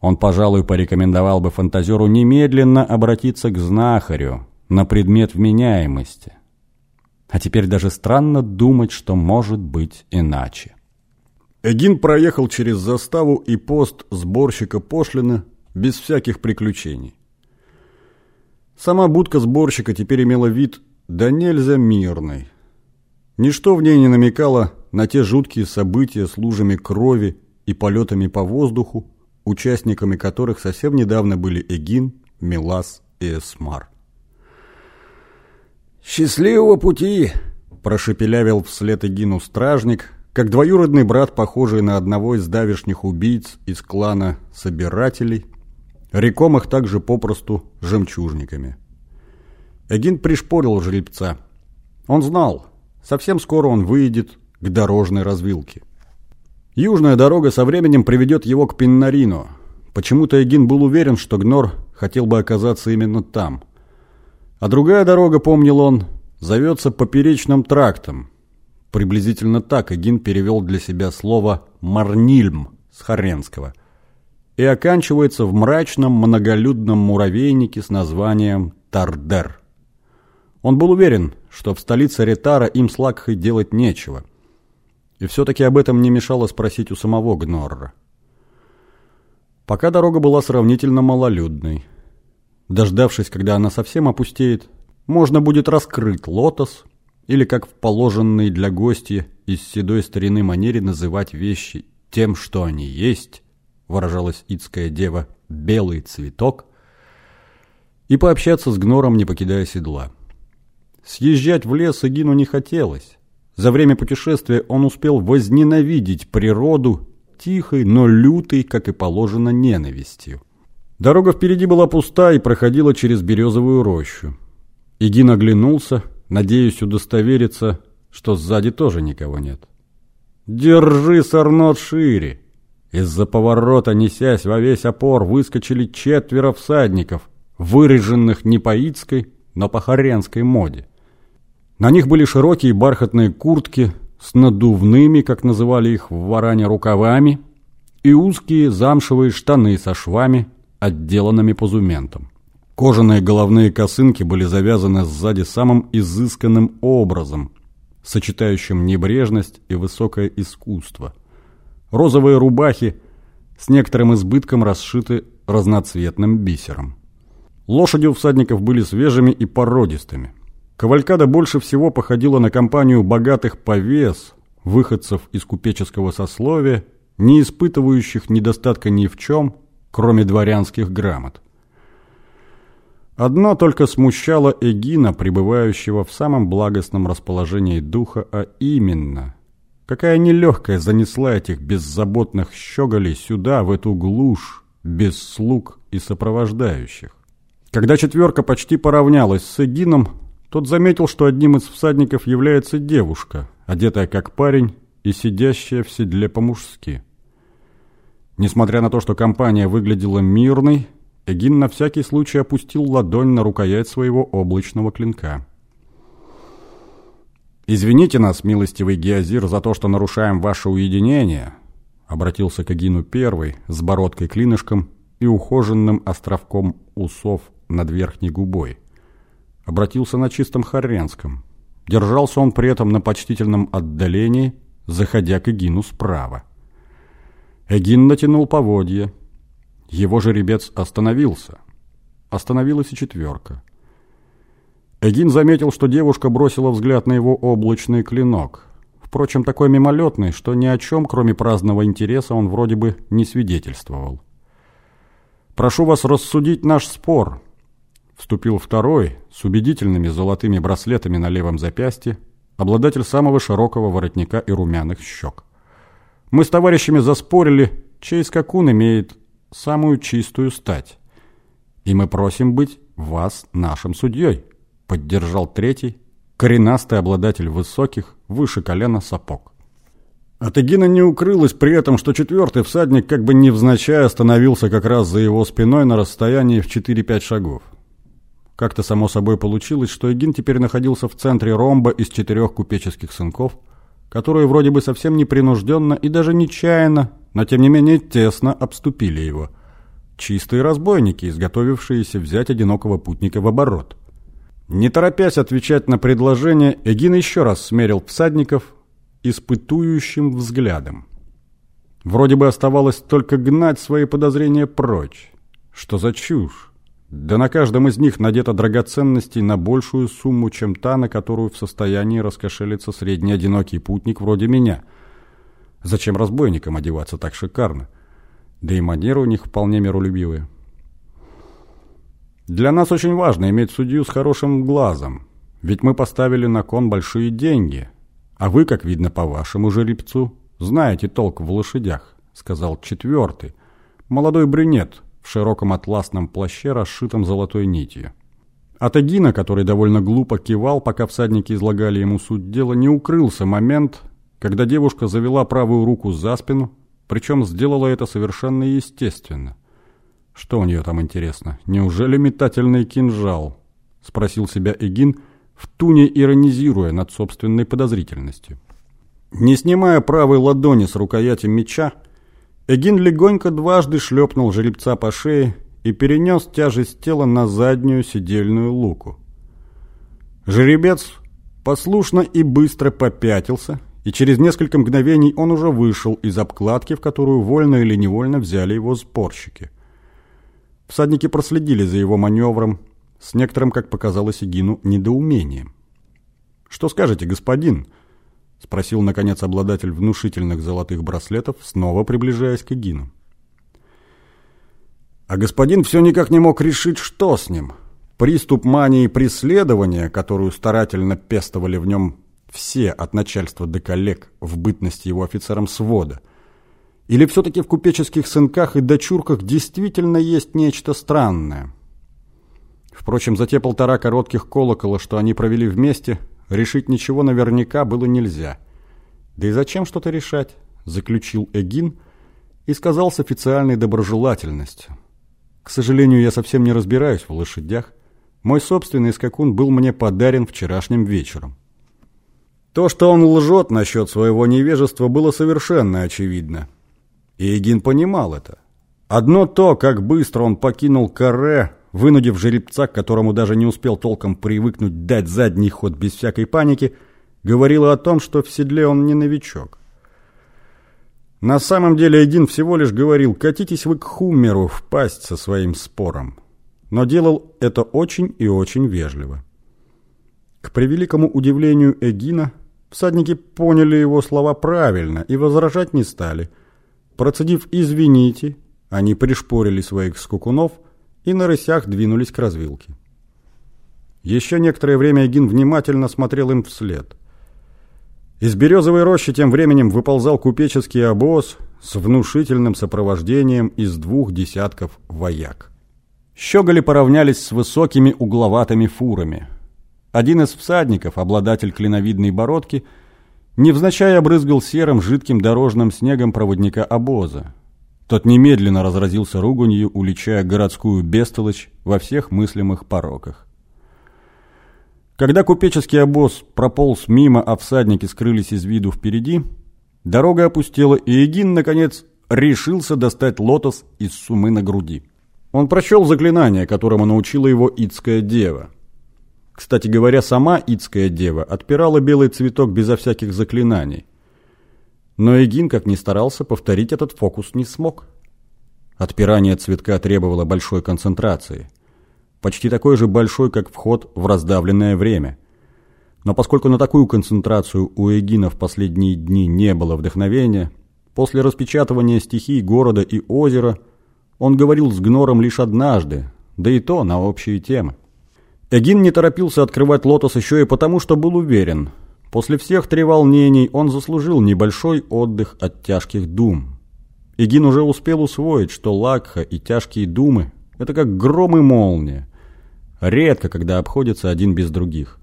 Он, пожалуй, порекомендовал бы фантазеру немедленно обратиться к знахарю на предмет вменяемости. А теперь даже странно думать, что может быть иначе. Эгин проехал через заставу и пост сборщика пошлины без всяких приключений. Сама будка сборщика теперь имела вид да нельзя мирный. Ничто в ней не намекало на те жуткие события с лужами крови и полетами по воздуху, участниками которых совсем недавно были Эгин, Милас и Эсмар. «Счастливого пути!» – прошепелявил вслед Эгину стражник, как двоюродный брат, похожий на одного из давешних убийц из клана Собирателей, рекомых также попросту жемчужниками. Эгин пришпорил жеребца. Он знал, совсем скоро он выйдет к дорожной развилке. Южная дорога со временем приведет его к Пиннарину. Почему-то Эгин был уверен, что Гнор хотел бы оказаться именно там. А другая дорога, помнил он, зовется Поперечным трактом. Приблизительно так Эгин перевел для себя слово «марнильм» с Харенского. И оканчивается в мрачном многолюдном муравейнике с названием Тардер. Он был уверен, что в столице Ретара им с Лакхой делать нечего. И все-таки об этом не мешало спросить у самого Гнорра. Пока дорога была сравнительно малолюдной. Дождавшись, когда она совсем опустеет, можно будет раскрыть лотос, или, как в положенной для гостя из седой старины манере называть вещи тем, что они есть, выражалась ицкая дева, белый цветок, и пообщаться с Гнором, не покидая седла. Съезжать в лес Эгину не хотелось. За время путешествия он успел возненавидеть природу тихой, но лютой, как и положено, ненавистью. Дорога впереди была пуста и проходила через березовую рощу. Игин оглянулся, надеясь удостовериться, что сзади тоже никого нет. «Держи, Сарнот, шире!» Из-за поворота, несясь во весь опор, выскочили четверо всадников, выреженных не по ицкой, но по хоренской моде. На них были широкие бархатные куртки с надувными, как называли их в Варане, рукавами, и узкие замшевые штаны со швами, отделанными позументом. Кожаные головные косынки были завязаны сзади самым изысканным образом, сочетающим небрежность и высокое искусство. Розовые рубахи с некоторым избытком расшиты разноцветным бисером. Лошади у всадников были свежими и породистыми. Кавалькада больше всего походила на компанию богатых повес, выходцев из купеческого сословия, не испытывающих недостатка ни в чем, кроме дворянских грамот. Одно только смущало Эгина, пребывающего в самом благостном расположении духа, а именно, какая нелегкая занесла этих беззаботных щеголей сюда, в эту глушь, без слуг и сопровождающих. Когда четверка почти поравнялась с Эгином, тот заметил, что одним из всадников является девушка, одетая как парень и сидящая в седле по-мужски. Несмотря на то, что компания выглядела мирной, Эгин на всякий случай опустил ладонь на рукоять своего облачного клинка. «Извините нас, милостивый Геозир, за то, что нарушаем ваше уединение», обратился к Эгину первый с бородкой-клинышком и ухоженным островком усов над верхней губой обратился на чистом хорренском. Держался он при этом на почтительном отдалении, заходя к Эгину справа. Эгин натянул поводья. Его жеребец остановился. Остановилась и четверка. Эгин заметил, что девушка бросила взгляд на его облачный клинок. Впрочем, такой мимолетный, что ни о чем, кроме праздного интереса, он вроде бы не свидетельствовал. «Прошу вас рассудить наш спор», вступил второй, с убедительными золотыми браслетами на левом запястье, обладатель самого широкого воротника и румяных щек. Мы с товарищами заспорили, чей скакун имеет самую чистую стать. И мы просим быть вас нашим судьей, поддержал третий, коренастый обладатель высоких, выше колена сапог. От Эгина не укрылось при этом, что четвертый всадник как бы невзначай остановился как раз за его спиной на расстоянии в 4-5 шагов. Как-то само собой получилось, что Эгин теперь находился в центре ромба из четырех купеческих сынков, которые вроде бы совсем непринужденно и даже нечаянно, но тем не менее тесно обступили его. чистые разбойники, изготовившиеся взять одинокого путника в оборот. Не торопясь отвечать на предложение, Эгин еще раз смерил всадников испытующим взглядом. Вроде бы оставалось только гнать свои подозрения прочь. Что за чушь? Да на каждом из них надето драгоценностей на большую сумму, чем та, на которую в состоянии раскошелиться средний одинокий путник вроде меня. Зачем разбойникам одеваться так шикарно? Да и манеры у них вполне миролюбивые. Для нас очень важно иметь судью с хорошим глазом, ведь мы поставили на кон большие деньги, а вы, как видно по вашему жеребцу, знаете толк в лошадях, сказал четвертый, молодой брюнет в широком атласном плаще, расшитом золотой нитью. От Эгина, который довольно глупо кивал, пока всадники излагали ему суть дела, не укрылся момент, когда девушка завела правую руку за спину, причем сделала это совершенно естественно. Что у нее там интересно? Неужели метательный кинжал? Спросил себя Эгин, в туне иронизируя над собственной подозрительностью. Не снимая правой ладони с рукояти меча, Эгин легонько дважды шлепнул жеребца по шее и перенес тяжесть тела на заднюю седельную луку. Жеребец послушно и быстро попятился, и через несколько мгновений он уже вышел из обкладки, в которую вольно или невольно взяли его спорщики. Всадники проследили за его маневром с некоторым, как показалось Игину, недоумением. «Что скажете, господин?» — спросил, наконец, обладатель внушительных золотых браслетов, снова приближаясь к Игину. А господин все никак не мог решить, что с ним. Приступ мании преследования, которую старательно пестовали в нем все, от начальства до коллег, в бытности его офицером свода. Или все-таки в купеческих сынках и дочурках действительно есть нечто странное? Впрочем, за те полтора коротких колокола, что они провели вместе, решить ничего наверняка было нельзя. Да и зачем что-то решать? Заключил Эгин и сказал с официальной доброжелательностью. К сожалению, я совсем не разбираюсь в лошадях. Мой собственный скакун был мне подарен вчерашним вечером. То, что он лжет насчет своего невежества, было совершенно очевидно. И Эгин понимал это. Одно то, как быстро он покинул каре, вынудив жеребца, к которому даже не успел толком привыкнуть дать задний ход без всякой паники, говорило о том, что в седле он не новичок. На самом деле Эдин всего лишь говорил «катитесь вы к Хуммеру в пасть со своим спором», но делал это очень и очень вежливо. К превеликому удивлению Эгина, Всадники поняли его слова правильно и возражать не стали. Процедив «извините», они пришпорили своих скукунов и на рысях двинулись к развилке. Еще некоторое время Эгин внимательно смотрел им вслед. Из березовой рощи тем временем выползал купеческий обоз с внушительным сопровождением из двух десятков вояк. Щеголи поравнялись с высокими угловатыми фурами – один из всадников, обладатель клиновидной бородки, невзначай обрызгал серым жидким дорожным снегом проводника обоза. Тот немедленно разразился руганью, уличая городскую бестолочь во всех мыслимых пороках. Когда купеческий обоз прополз мимо, а всадники скрылись из виду впереди, дорога опустела, и Эгин, наконец, решился достать лотос из сумы на груди. Он прочел заклинание, которому научила его Ицкая дева – кстати говоря, сама Ицкая дева отпирала белый цветок безо всяких заклинаний. Но Эгин, как ни старался, повторить этот фокус не смог. Отпирание цветка требовало большой концентрации. Почти такой же большой, как вход в раздавленное время. Но поскольку на такую концентрацию у Эгина в последние дни не было вдохновения, после распечатывания стихий города и озера он говорил с Гнором лишь однажды, да и то на общие темы. Эгин не торопился открывать лотос еще и потому, что был уверен. После всех треволнений он заслужил небольшой отдых от тяжких дум. Эгин уже успел усвоить, что лакха и тяжкие думы – это как гром и молния. Редко, когда обходятся один без других.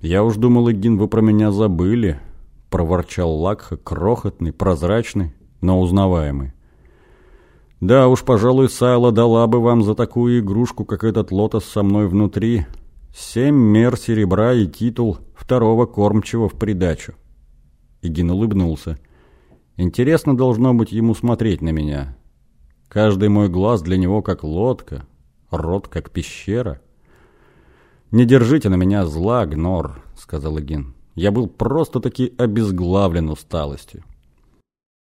«Я уж думал, Эгин, вы про меня забыли», – проворчал Лакха, крохотный, прозрачный, но узнаваемый. Да уж, пожалуй, Сайла дала бы вам за такую игрушку, как этот лотос со мной внутри, семь мер серебра и титул второго кормчего в придачу. Игин улыбнулся. Интересно должно быть ему смотреть на меня. Каждый мой глаз для него как лодка, рот как пещера. «Не держите на меня зла, Гнор», — сказал Эгин. «Я был просто-таки обезглавлен усталостью.